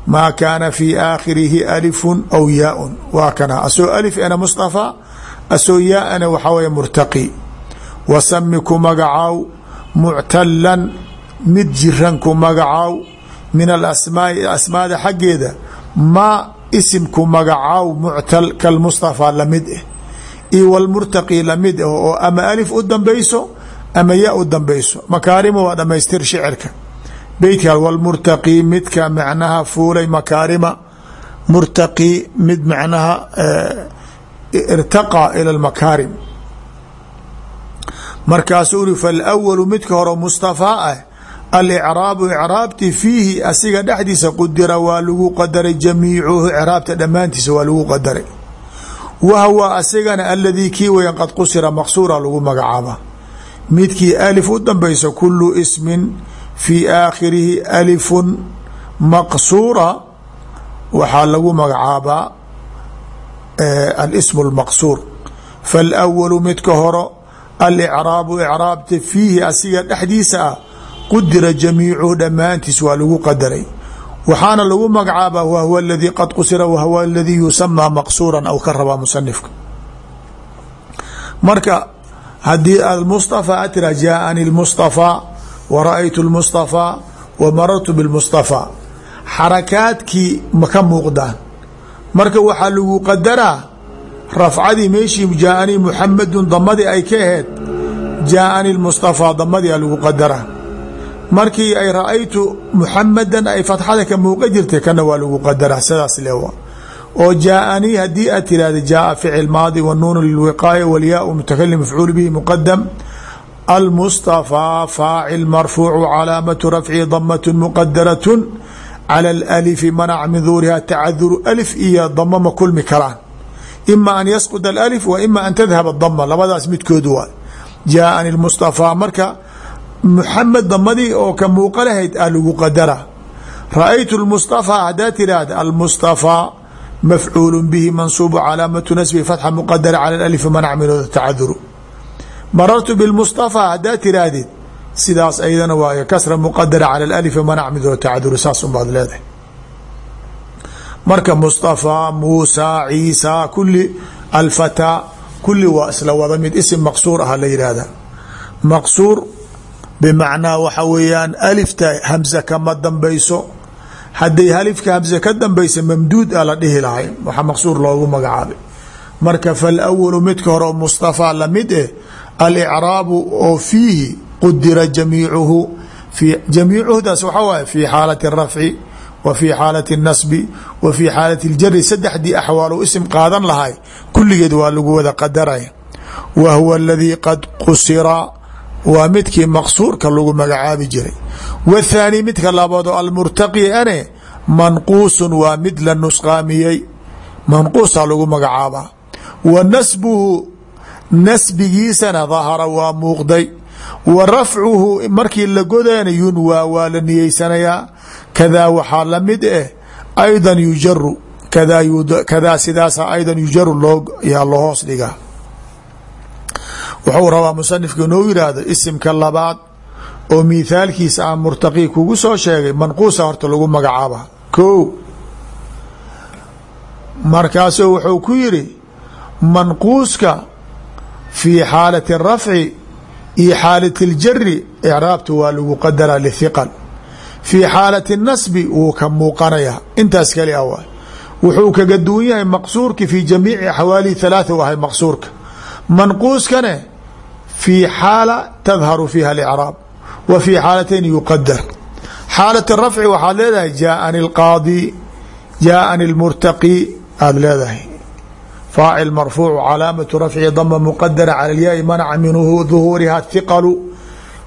maa kaana fii aakhirihi alifun aw yaaun. Waa kana. Asoo alif ana mustafa asoo yaana waxaa weye murtaqi. Wasami ku magacaaw muctalan mid jiran ku magacaaw min alasmaai asmaada xaggeeda maa isimku magacaaw muctal kalmustafa la mid ah io wlmurtaqi la mid oo ama alif u dambayso ama ya u dambayso. Makaarima waa dhamaystir shicirka beytka wlmurtaqi midka macnaha fuulay makaarima. Murtaqi mid macnaha eh, irtaqaa ila lmakaarim markaasuu uri falwalu midka hore mustafaa ah alicraabu icraabti fiihi asiga dhexdiisa qudira waa lagu qadaray jamiicuhu icraabta dhammaantiisa waa lagu qadaray. Wahwa asigana aladii kii weyan qad qusira maqsuura lagu magacaaba. Midkii alif u danbaysa kulu smin fii aakhirihi alifun maqsuura waxaa lagu magacaabaa alismu lmaqsuur falwalu midka horo alicraabu icraabta fiihi asiga dhexdiisa ah qudira jamiicuhu dhammaantiis waa lagu qadaray. Waxaana lagu magacaabaa wahwa aladii qad qusira wahwa aladii yusamaa maqsuuran aw ka rabaa musanifka marka haddii almustafa atrajaani lmustafaa wa ra'aytu lmustafaa wa marartu bilmustafaa xarakaadkii ma ka muuqdaan marka waxaa lagu qadaraa rafcadii meeshii jaaanii muxamedun damadii ay ka aheyd jaaanii lmustafaa damadii a lagu qadaraa markii ay ra'aytu muxamadan ay fatxada ka muuqa jirtay kana waa lagu qadaraa sidaas lewa oo jaaanii haddii aad tirahda jaaa ficil maadi wanuunu lilwiqaaya walyaau mutakalim mafcuul bihi muqadam almustafaa faacil marfuucu calaamatu rafcihi damatun muqadaratun cala alalifi manac min duuriha tacaduru alif iyo dama ma kulmi karaan ima an yasqud alif wa ima an tadhab dama labadaas midkood waa jaaani lmustafaa marka muxamed damadii oo ka muuqa lahayd a lagu qadara ra'aytu lmustafaa haddaa tiraahda almustafaa mafcuul bihi mansuubu calaamatu nasbi fatxa muqadara cala alif manac minooda tacaduru marartu bilmustafaa haddaa tiraahdid sidaas aydana waayo kasra muqadara cala alif manac midooda tacaduru saas unbaad leedahay. Marka mustafaa muusaa ciisa kuli alfataa kuli waa isla wada mid isim maqsuur ah la yihahda maqsuur bmacnaa waxa weeyaan alifta hamza kama dambayso. Hadday alifka hamza ka dambaysa mamduud a la dhihi lahay. Waxa maqsuur loogu magacaabay. Marka falwalu midka hore mustafaa la mid eh alicraabu oo fiihi qudira jamiicuhu jamiicuhdaas waxa waay fi xaalati rafci wa fi xaalati اnasbi wa fi xaalati اljari saddexdii axwaal u isim qaadan lahay kulligeed waa lagu wada qadaraya wa huwa aladii qad qusira waa midkii maqsuurka lagu magacaabi jiray. Wthaani midka labaadoo almurtaqi ane manquusun waa mid la nusqaamiyey manquusa lagu magacaabaa. Wa nasbuhu nasbigiisana dahara waa muuqday. Wa rafcuhu markii la godayna yunwaa waa la niyeysanayaa. Kadaa waxaa la mid eh ayda yujaru kadaa sidaasa ayda yujaru yaa loo hoos dhigaa. Wuxuu rabaa musanifku inuu yidhaahdo isimka labaad oo mithaalkiisa ah murtaqi kugu soo sheegay manquusa horta lagu magacaaba. Ko markaasuu wuxuu ku yidhi manquuska fii xaalati arafci iyo xaalati اljari icraabtu waa lagu qadaraa lihiqan fii xaalati اnasbi wuu ka muuqanayaa. Intaas kali ah waay wuxuu kaga duwan yahay maqsuurki fii jamiici axwaalihi halaatha u ahay maqsuurka. Manquuskane fii xaala tadharu fiiha alicraab wa fii xaalatayn yuqadar xaalati rafci waxaad leedahay jaaani alqaadi jaaani almurtaqi aada leedahay faacil marfuucu calaamatu rafci dama muqadara cala lyaai manaca minhu duhuuriha hiqalu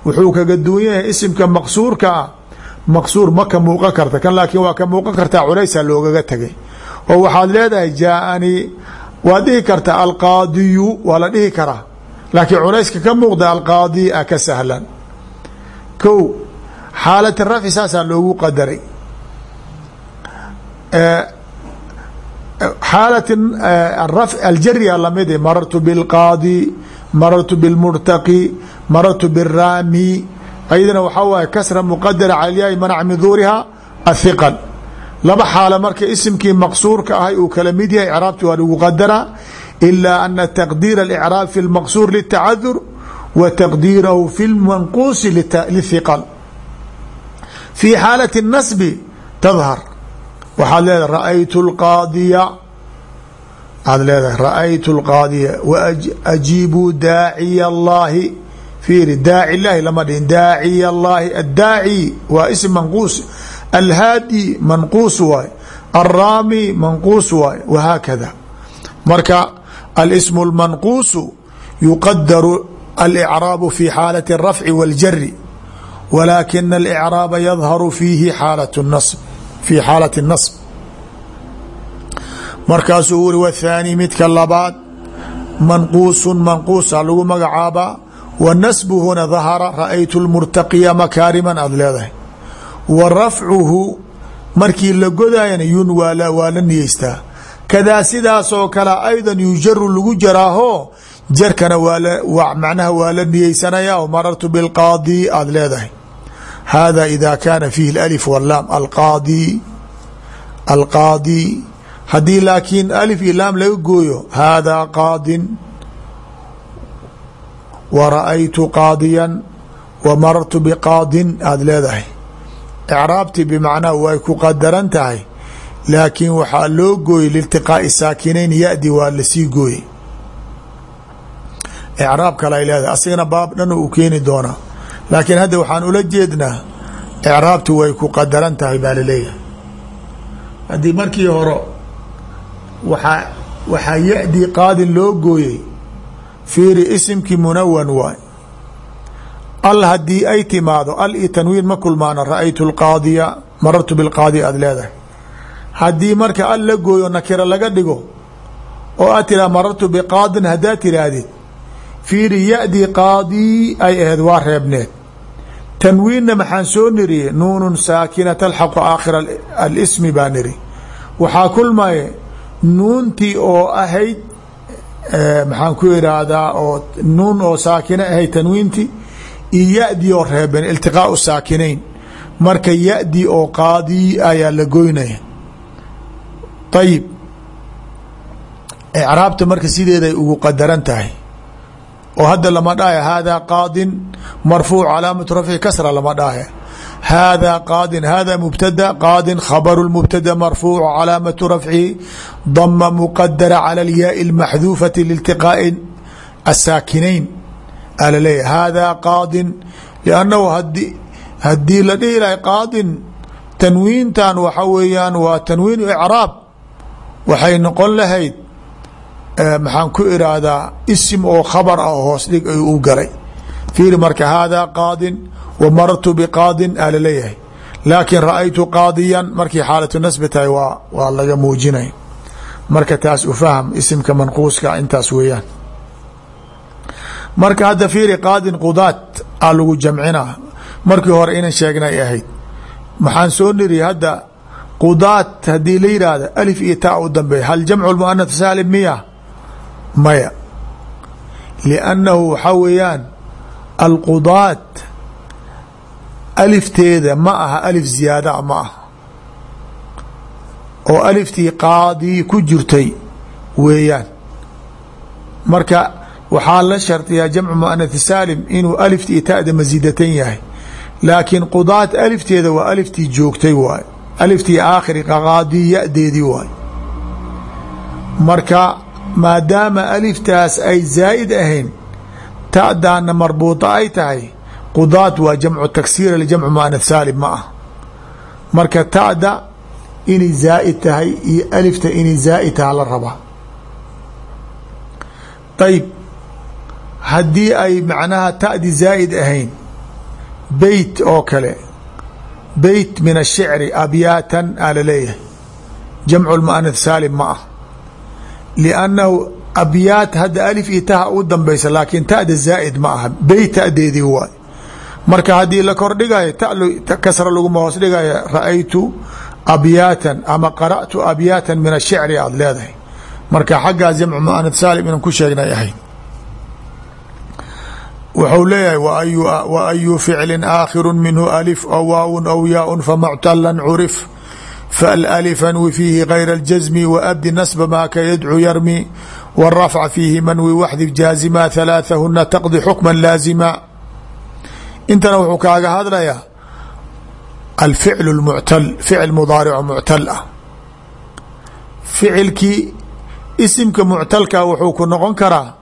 wuxuu kaga duwan yahay isimka maqsuurka ah maqsuur ma ka muuqan karta kan laakiin waa ka muuqan kartaa culaysa loogaga tegay oo waxaad leedahay jaaanii waad dhihi kartaa alqaadiyu waa la dhihi karaa laakiin culayska ka muuqda alqaadi a ka sahlan ko xaalati rafci saasaa loogu qadaray xaalat aljariya la mid marartu bilqaadi marartu bilmurtaqi marartu biraami ayadana waxaa waaye kasra muqadara cala lyaai manaca min duuriha athiqal laba xaalo marka isimkii maqsuurka ahay uu kala mid yahay icraabti waa lagu qadaraa ilaa ana taqdiira alicraab fi lmaqsuur litacadur wa taqdiirahu fi lmanquusi lithiqal fii xaalati nasbi tadhar waxaad leedahay raaytu lqaadiya aad leedahay raأytu اlqaadiya waajiibuu daaciya اllahi fiiri daaci llaahi lama dhihin daaciy allaahi addaaci waa ism manquus alhaadi manquus waay alraami manquus waay wahaakada marka alismu اlmanquusu yuqadaru alicraabu fi xaalati الrafci wاljari walaakina alicraaba yadharu fiihi xaalat nasb fi xaalati الnasb markaasuu uri wthaani midka labaad manquusu manquusa lagu magacaabaa wa nasbu huna dahara ra'aytu lmurtaqiya makaariman aada leedahay wa rafcuhu markii la godaayana yun waa la niyeystaa kadaa sidaasoo kale aydan yujaru lagu jaraaho jarkana macnaha waa la niyeysanayaa marartu bilqaadi aada leedahay hada ida kaana fiihi alif walaam alqaadi alqaadi haddii laakiin alif iyo laam laga gooyo haadaa qaadin wa ra'aytu qaadiyan wa marartu biqaadin aada leedahay icraabti bimacnaa way ku qadaran tahay laakiin waxaa loo gooyey liiltiqaa'i saakinayn yadi waa la sii gooyey icraab kale ay leedahay asigana baab dhan uu keeni doonaa laakiin hadda waxaan ula jeednaa icraabti way ku qadaran tahay baa la leeyahay haddii markii hore waaa waxaa yadii qaadin loo gooyey fiiri isimkii munawan waay. Al haddii ay timaado al iyo tanwiin ma kulmaana ra'aytu lqaadiya marartu bilqaadi aada leedahay. Haddii marka al la gooyo nakira laga dhigo oo aad tiraa marartu biqaadin haddaad tiraahdid fiiri yadii qaadii ay ahayd waa reebneed tanwiinna maxaan soo niriye nuunun saakina talxaqu aakhira alismi baa niri. Waxaa kulmaye nuuntii oo ahayd maxaan ku iraahdaa oo nuun oo saakina ahayd tanwiinti iyo yadii oo reeben iltiqaau saakinayn. Marka yadii oo qaadii ayaa la goynaya. Ayib icraabta marka sideeday ugu qadaran tahay oo hadda lama dhahaya hada qaadin marfuuc calaamatu rafci kasra lama dhahaya hada qaadin hada mubtada qaadin khabaru mubtada marfuuc calaamatu rafcihi dama muqadara cala alyaai اlmaxduufati liiltiqaa'i asaakinayn aa laleeyahy hada qaadin liannahu haddii la dhihi lahay qaadin tanwiintan waxa weeyaan waa tanwiin icraab waxay noqon lahayd maxaan ku iraahdaa isim oo khabar ah hoos dhig u galay. Fiiri marka hada qaadin wa marartu biqaadin aa la leeyahay laakiin ra'aytu qaadiyan markii xaalatu nasbi tahay waa waa laga muujinay. Marka taas ufahm isimka manquuska intaas weeyaan. Marka hadda fiiri qaadin qudaat aa lagu jamcinaa markii hore inan sheegnay ahayd. Maxaan soo niri hadda qudaat haddii la yidhaahda alif iyo taa u dambeeya hal jamcu lmuanath saalim miya maya. Liannahu waxaa weeyaan alqudaat alifteeda ma aha alif ziyaadaa ma aha. Oo aliftii qaadii ku jirtay weeyaan. Marka waxaa la shardiyaa jamcu muanath saalim inuu alifti iyo ta'da masiidatan yahay. Laakiin qudaat alifteeda waa aliftii joogtay waay aliftii aakhiri qaadii yadeedii marka maadaama aliftaas ay zaa'id ahayn ta'daana marbuuطa ay tahay qudaat waa jamcu taksiir ljamcu muanath saalim ma ah. Marka ta'da inay zaa'id tahay iyo alifta inay zaa'id taha la rabaa. Ayb haddii ay macnaha ta'di zaa'id ahayn beyt oo kale beyt min ashicri abyaatan aa la leeyahay jamcu lmuanath saalim ma ah liannahu abyaat hadda alif iyo taha u dambaysa laakiin ta'da zaa'id ma aha beyt ta'deedii waay marka haddii la kordhigayo kasra laguma hoos dhigayo ra'aytu abyaatan ama qara'tu abyaatan min ashicri aada leedahay marka xaggaas jamcu muanath saalim inaan ku sheegnay ahayd wuxuu leeyahay wa ayu ficli aakhiru minhu alif aw waaun aw yaaun famactalan curif falalifa nwi fiihi gayra اljasmi waabdi nasba maaka yadcu yarmi wاrafca fiihi manwi waxdif jaazima halaaثahuna taqdi xukma laazima intana wuxuu kaaga hadlayaa alficl اmuctal ficil mudaarico muctal ah ficilkii isimka muctalka wuxuu ku noqon karaa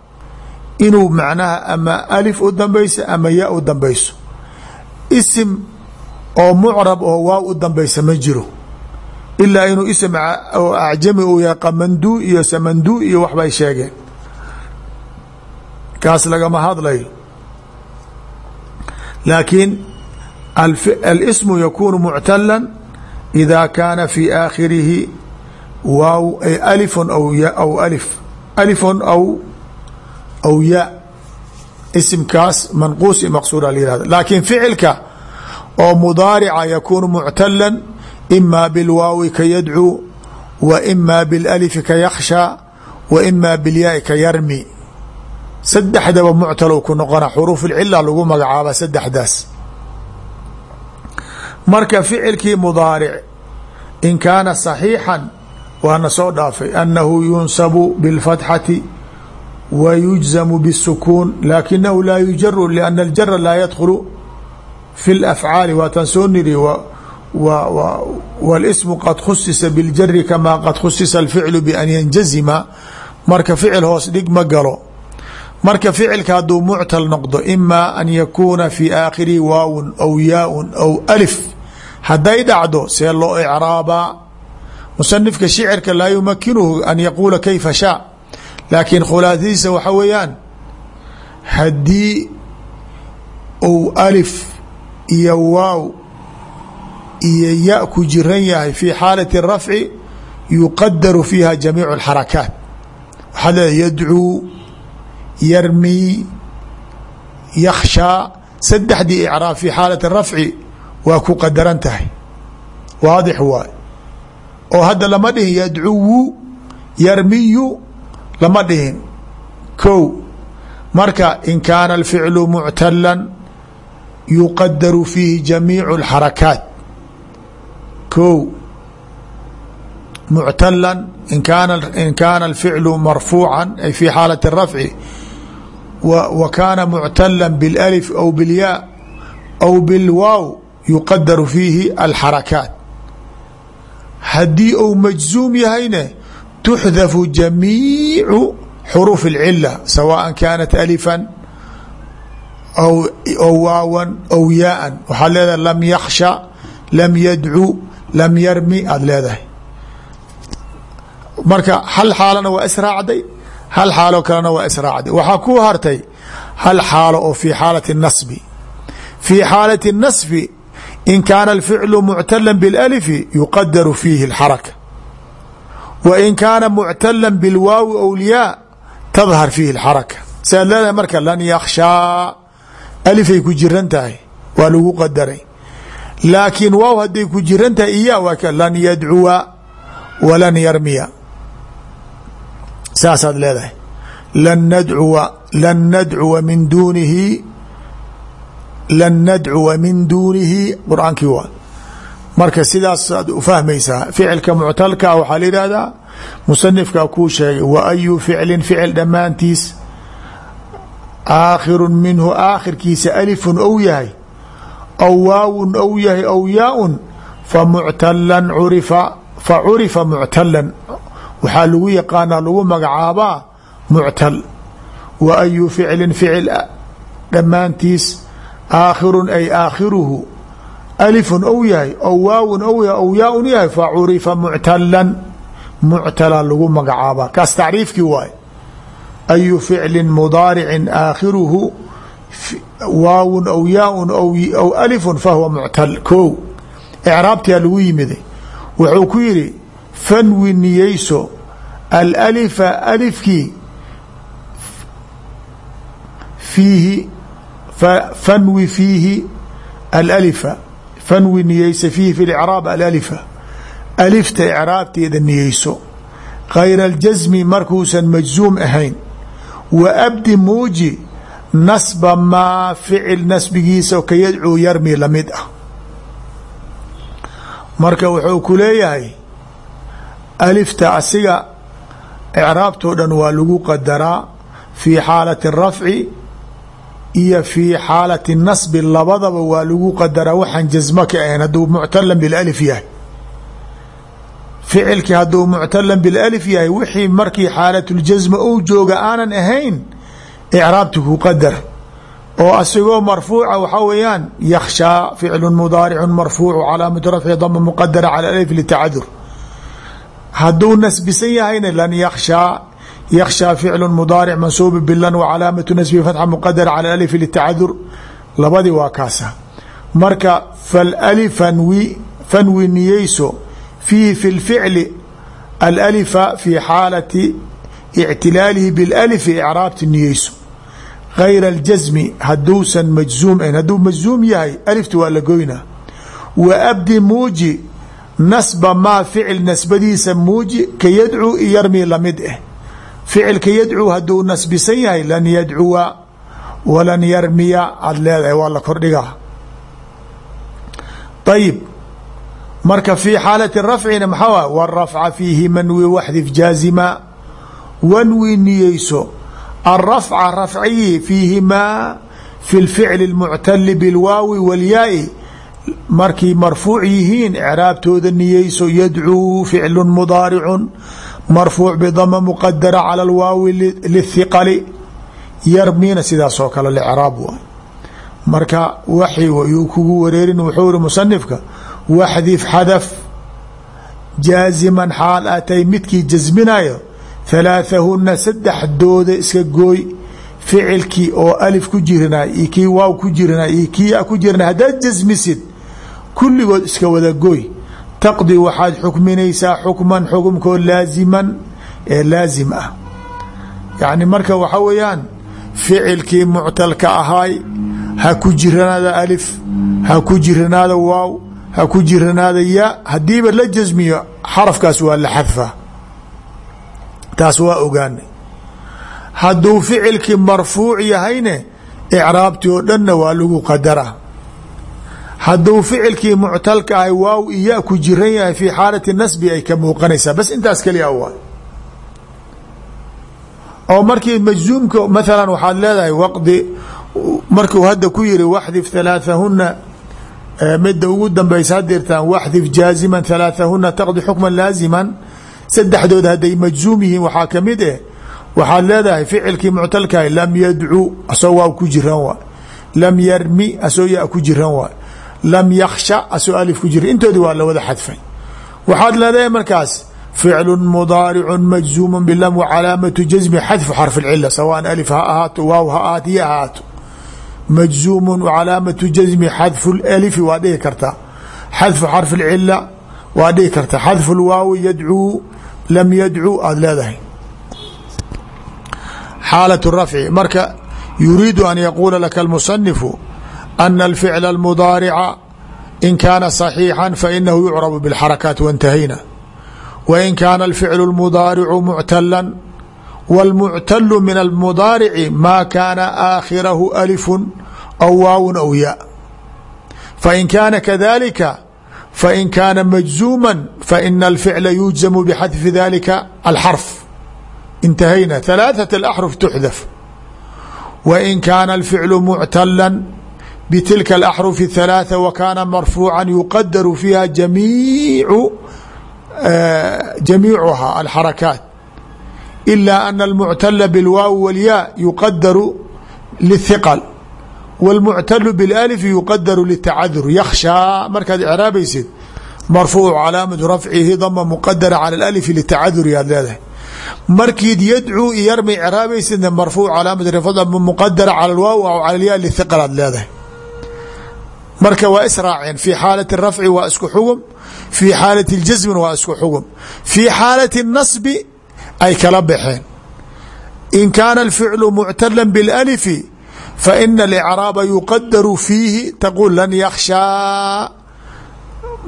inuu macnaha ama alif u dambayso ama ya u dambayso isim oo mucrab oo waaw u dambaysa ma jiro ilaa inuu ism oo acjami uu yahay qamanduu iyo samanduu iyo waxbay sheegeen. Kaas lagama hadlayo. Laakiin alismu yakunu muctala ida kaana fi aakhirihi waaw alifun aw alif. Alifun aw aw ya. Isimkaas manquus i maqsuura la yihahda laakiin ficilka oo mudaarica yakunu muctala ima bilwaawi ka yadcuu wa ima bilalifi ka yakhshaa wa ima bilyaai ka yarmi saddexdaba muctalow ku noqona xuruuf ilcila lagu magacaaba saddexdaas marka ficilkii mudaaric in kaana saxiixan waana soo dhaafay annahu yunsabu bilfatxati wa yujzamu bاsukuun laakinahu laa yujaru liana aljara laa yadkhulu fi اlafcaali waa tan soo niri wاlsmu qad khusisa biاljari kama qad khusisa alficlu ban yanjazima. Marka ficil hoos dhig ma galo. Marka ficilka hadduu muctal noqdo ima an yakuuna fi aakhirihi waawun aw yaaun aw alif. Hadday dhacdo see loo icraabaa musanifka shicirka laa yumakinuhu an yaquula kayfa shaa. Laakiin khulaasadiisa waxa weeyaan haddii uu alif iyo waaw iyo ya ku jiran yahay fi xaalati rafci yuqadaru fiiha jamiicu اlxarakaat waxaa leedahay yadcuu yarmii yakhshaa saddexdii icraab fi xaalati rafci waa ku qadaran tahay. Waadix waay. Oo hadda lama dhihin yadcuwu yarmiyu lama dhihin. Ko marka in kaana alficlu muctala yuqadaru fiihi jamiicu اlxarakaat ko muctala in kaana alficlu marfuuca ay fi xaalati الrafci wa kaana muctala biاlalif aw bilyaa aw bilwaaw yuqadaru fiihi alxarakaat haddii uu majzuum yahayne tuxdafu jamiicu xuruuf اlcila sawaءa kaanat alifan aw waawan aw yaaan waxaad leedahay lam yakhsha lam yadcu lam yarmi aada leedahay. Marka hal xaalona waa israacday hal xaaloo kalena waa israacday. Waxaa ku hartay hal xaalo oo fii xaalati nasbi. Fii xaalati nasbi in kaana alficlu muctala bilalifi yuqadaru fiihi alxaraka. Wa in kaana muctala bilwaawi awliyaa tadhar fiihi alxaraka. Saad leedahay marka lan yakhshaa alifay ku jiran tahay laakiin waaw hadday ku jiran tahay iya waa lan yadcuwa walan yarmiya. Saasaad leedahay. Lan nadcuwa lan nadcuwa min duunihi lan nadcuwa min duunihi qur'aankii waa. Marka sidaasaad ufahmaysaa ficilka muctalka waxaa la yihahdaa musanifka kuu sheegay wa ayu ficlin ficil dhammaantiis aakhiru minhu aakhirkiisa alifun ou yahay aw waawun ou yahay aw yaaun fa muctalan curifa fa curifa muctalan waxaa lagu yaqaanaa lagu magacaabaa muctal wa ayu ficlin ficil dhammaantiis aakhirun ay aakhiruhu alifun ou yahay aw waawun ou yahay aw yahay fa curifa muctalan muctala lagu magacaabaa kaas tacriifkii waay ayu ficlin mudaaricin aakhiruhu waawun aw yaaun aw alifun fahuwa muctal ko icraabtiyaa lagu yimiday wuxuu ku yidhi fanwi niyeyso alalifa alifkii fiihi fanwi fiihi alalifa fanwi niyeysa fiihi fi icraab alalifa alifta icraabteeda niyeyso. Kayra aljasmi markuusan majzuum ahayn. Wa abdi muuji nasba maa ficil nasbigiisa ka yadcuu yarmi la mid ah. Marka wuxuu ku leeyahay alifta asiga icraabtoo dhan waa lagu qadaraa fii xaalati rafci iyo fii xaalati nasbi. Labadaba waa lagu qadaraa waxaan jasmo ka ahayn. Hadduu muctalan bilalif yahay ficilkii hadduu muctalan bilalif yahay wixii markii xaalatljasma ou jooga aanan ahayn icraabti ku qadar oo asigoo marfuuca waxaa weeyaan yakhshaa ficlu mudaaricu marfuucu calaamatu rafci dama muqadara cala alif litacadur hadduu nasbisan yahayna lan yakhshaa yakhshaa ficlu mudaaric mansuubi bilan wa calaamatu nasbihi fatxa muqadara cala alif litacadur labadii waa kaasa marka falali fanwi fanwi niyeyso fiihi fi lficli alalifa fi xaalati ictilaalihi bilalifi icraabti niyeyso gayra aljasmi hadduusan majzuum ayn hadduu majzuum yahay alifti waa la goynaa wa abdi muuji nasba maa ficil nasbadiisa muuji ka yadcuu yarmi la mid ah ficilka yadcuu hadduu nasbisan yahay lan yadcuwa walan yarmiya aada leedahay waa la kordhigaa ayib marka fii xaalati rafcina maxaa waay warafca fiihi manwi waxdif alrafca rafciyi fiihimaa fi lficli اlmuctali bilwaawi walyaai markay marfuuc yihiin icraabtooda niyeyso yadcuu ficlu mudaaricu marfuuc bidama muqadara cala alwaawi lihiqali yarmiina sidaas oo kale licraab waay marka waxi yuu kugu wareerin wuxuu iri musanifka waxdif xadaf jaaziman xaal atay midkii jasminayo halaathahuna saddexdooda iska gooy ficilkii oo alif ku jirna iyo kii waaw ku jirna iyo kii a ku jirna haddaad jasmisid kulligood iska wada gooy taqdi waxaad xukminaysaa xukman xukumkoo laaziman ee laazim ah yacni marka waxaa weeyaan ficilkii muctalka ahaay ha ku jiranaada alif ha ku jiranaada waaw ha ku jiranaada ya haddiiba la jasmiyo xarafkaas waa la xadfa taas waa ogaanay. Hadduu ficilkii marfuuc yahayne icraabtii oo dhanna waa lagu qadara. Hadduu ficilkii muctalka ahay waaw iya ku jiran yahay fii xaalati nasbi ay ka muuqanaysaa bas intaas keliya waay. Oo markii majzuumka maalan waxaad leedahay waqdi markuu hadda ku yiri waxdif halaathahuna midda ugu dambaysa hadeertaan waxdif jaaziman halaathahuna taqdi xukman laaziman saddexdood hadday majzuum yihiin waxaa ka mid eh waxaad leedahay ficilkii muctalkahay lam yadcuu asoo waaw ku jiran waay lam yarmi asoo ya ku jiran waay lam yaksha asoo alif ku jira intoodi waa la wada xadfay. Waxaad leedahay markaas ficlu mudaaricu majzuumu bilam wcalaamatu jasmi xadfu xarf اlcila sawaan alif ha ahaato waaw ha ahaato iyo ahaato. Majzuumu calaamatu jasmi xadfu lifi waa dhihi waa dhihi kartaa xadfu lwaawi yadcuu lam yadcuu aada leedahay xaalaة rafci marka yuriidu an yaquula laka اlmusanifu ana alficla اlmudaarica in kaana صaxiixa fainahu yucrabu bاlxarakaat wاntahayna wain kaana alficlu اlmudaaricu muctala wاlmuctalu min almudaarici maa kaana aakhirahu alifu aw waawun aw ya fain kaana kadalika fain kaana majzuuma faina alficla yujzamu bxadfi dalika alxarf intahayna ثalaaثaة اlaxruf tuxdaf wain kaana alficlu muctala btilka اlaxrufi الثalaaثة wakaana marfuuca yuqadaru fiiha jamiicu jamiicuha alxarakaat ilaa ana almuctala biاlwaawi wاlyaa yuqadaru liلhiqل wاlmuctalu biاlalif yuqadaru litacadur yakhshaa markaad icraabaysid marfuuc calaamatu rafcihi dama muqadara cala اlalif litacadur yaad leedahay markiid yadcuu iyarma icraabaysidna marfuuc calaamat rafda muqadara cala alwaaw aw cala alyaa lihiql aad leedahay marka waa israaceen fii xaalati rafci waa isku xugum fii xaalati اljasmin waa isku xugum fii xaalati اnasbi ay kala baxeen in kaana alficlu muctala biاlalifi faina alicraaba yuqadaru fiihi taqul lan yakhshaa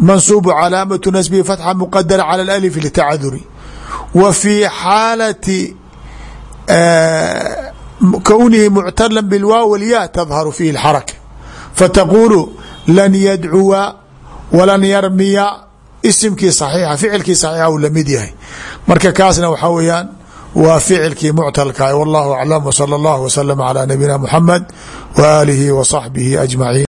mansuubu calaamatu nasbihi fatxa muqadara cala alif litacaduri wa fii xaalati kownihi muctala bilwaaw walya tadharu fiihi اlxaraka fataqulu lan yadcuwa walan yarmiya isimkii saxiixa ficilkii saxiixa uu la mid yahay marka kaasna waxaa weeyaan waa ficilkii muctalka wallahu aclam wsala allahu wslama calaa nabiyina muxamed waaalihi wa saxbihi ajmaciin